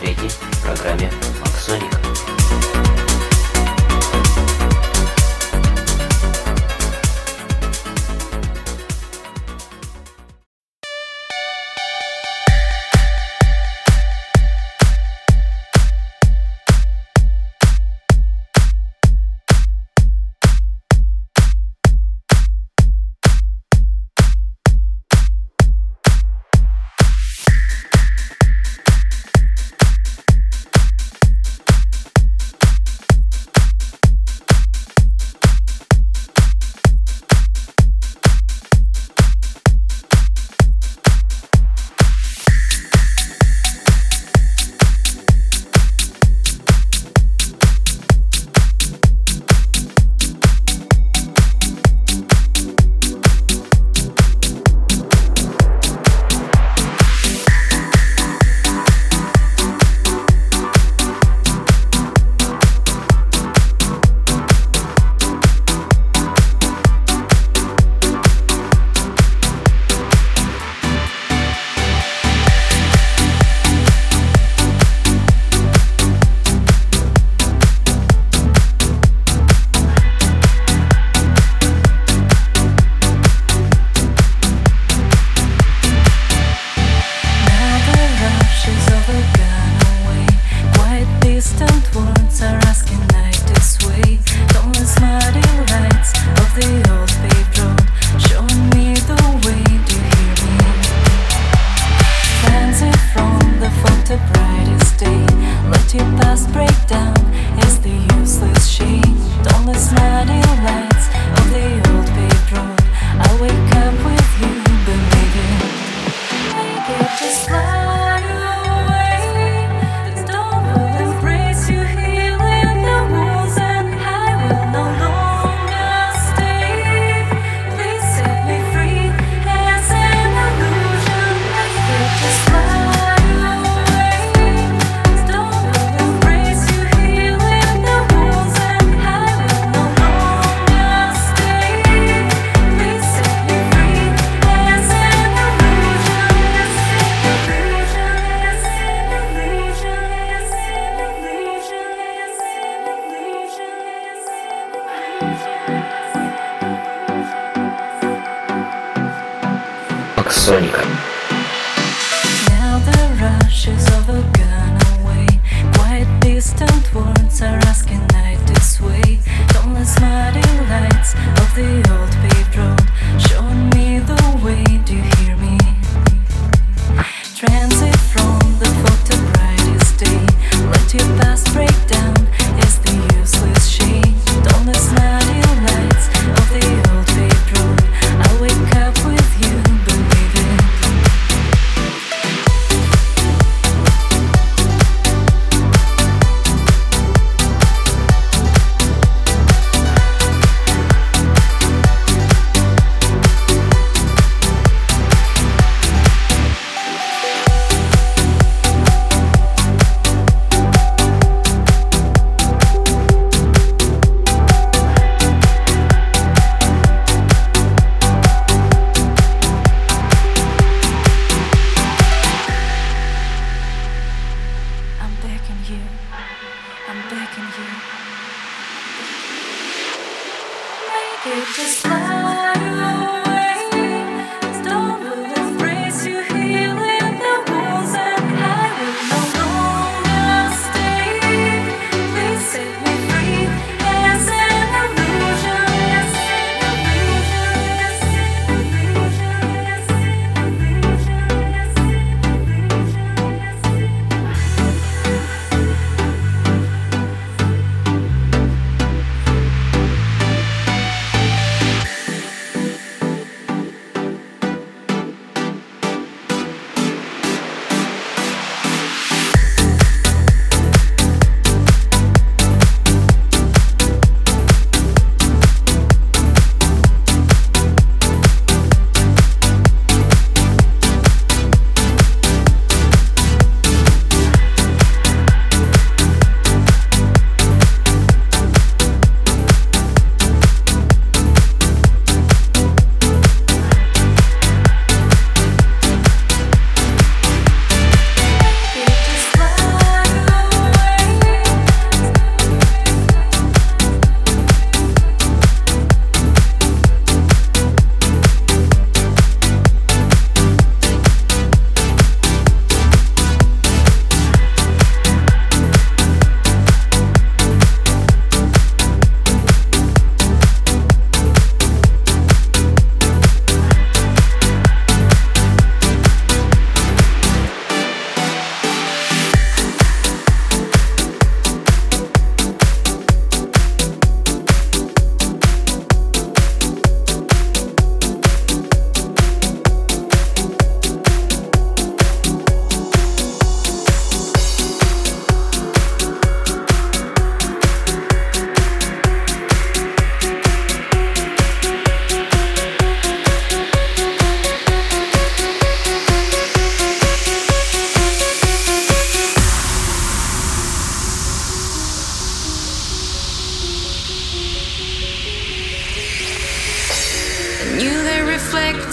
третьей программе «Максоник».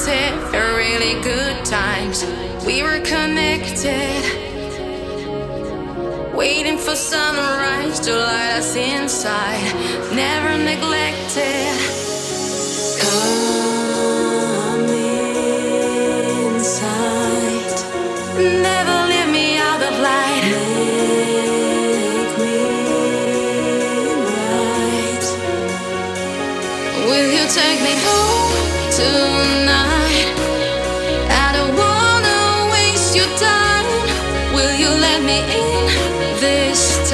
it for really good times. We were connected, waiting for sunrise to light us inside. Never neglected. Come inside. Never leave me out of light. Make me right. Will you take me home to? me in this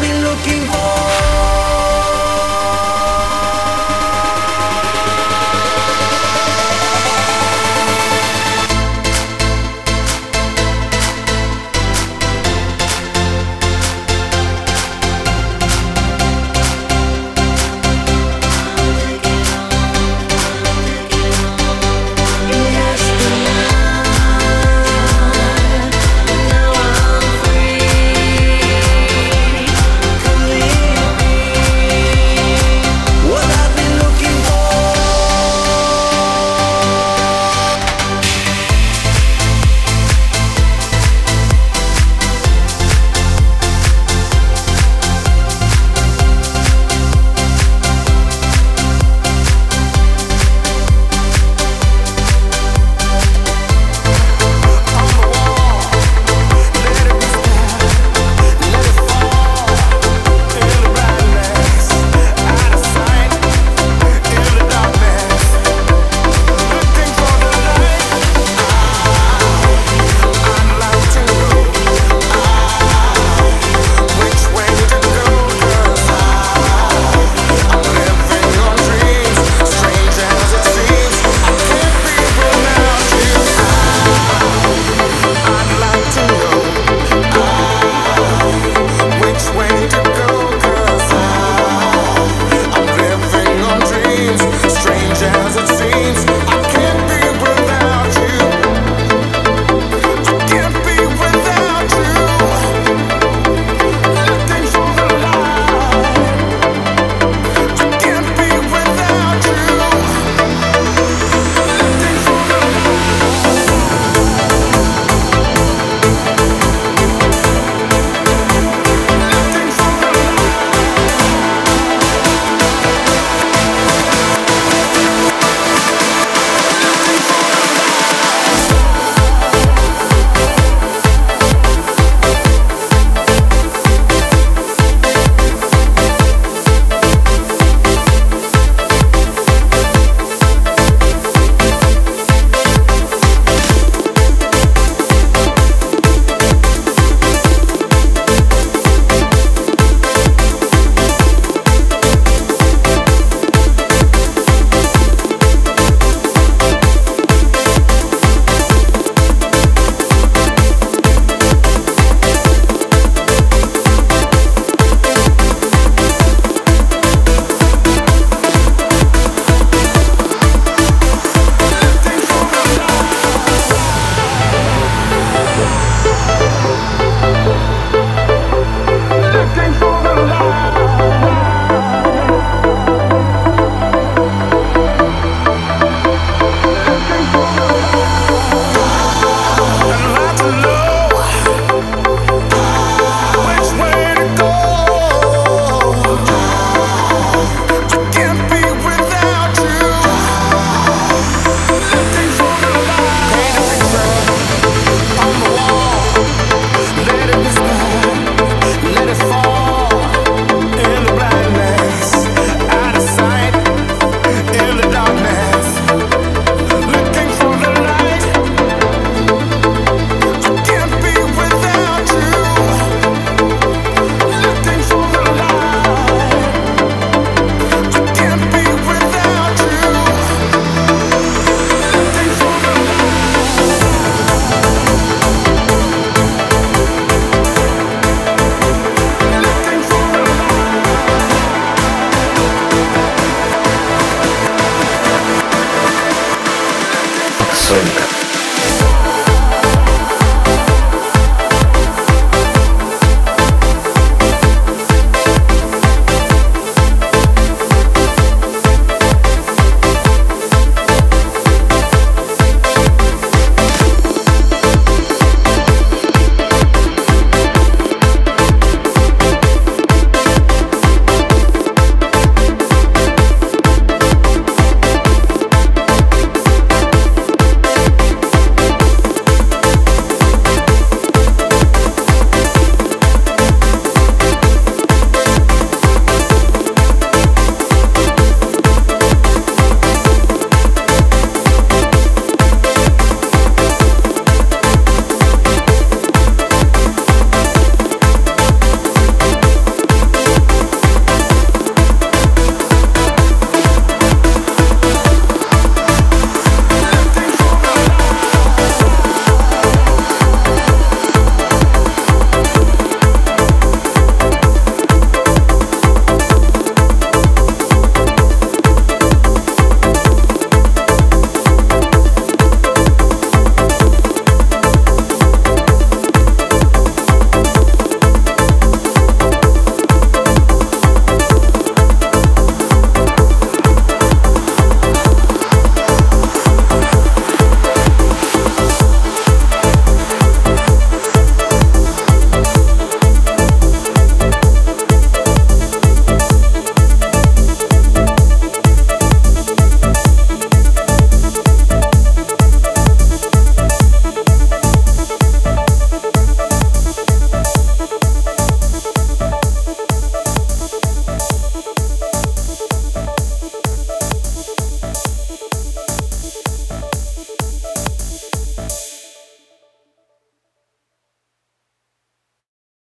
I've been looking for.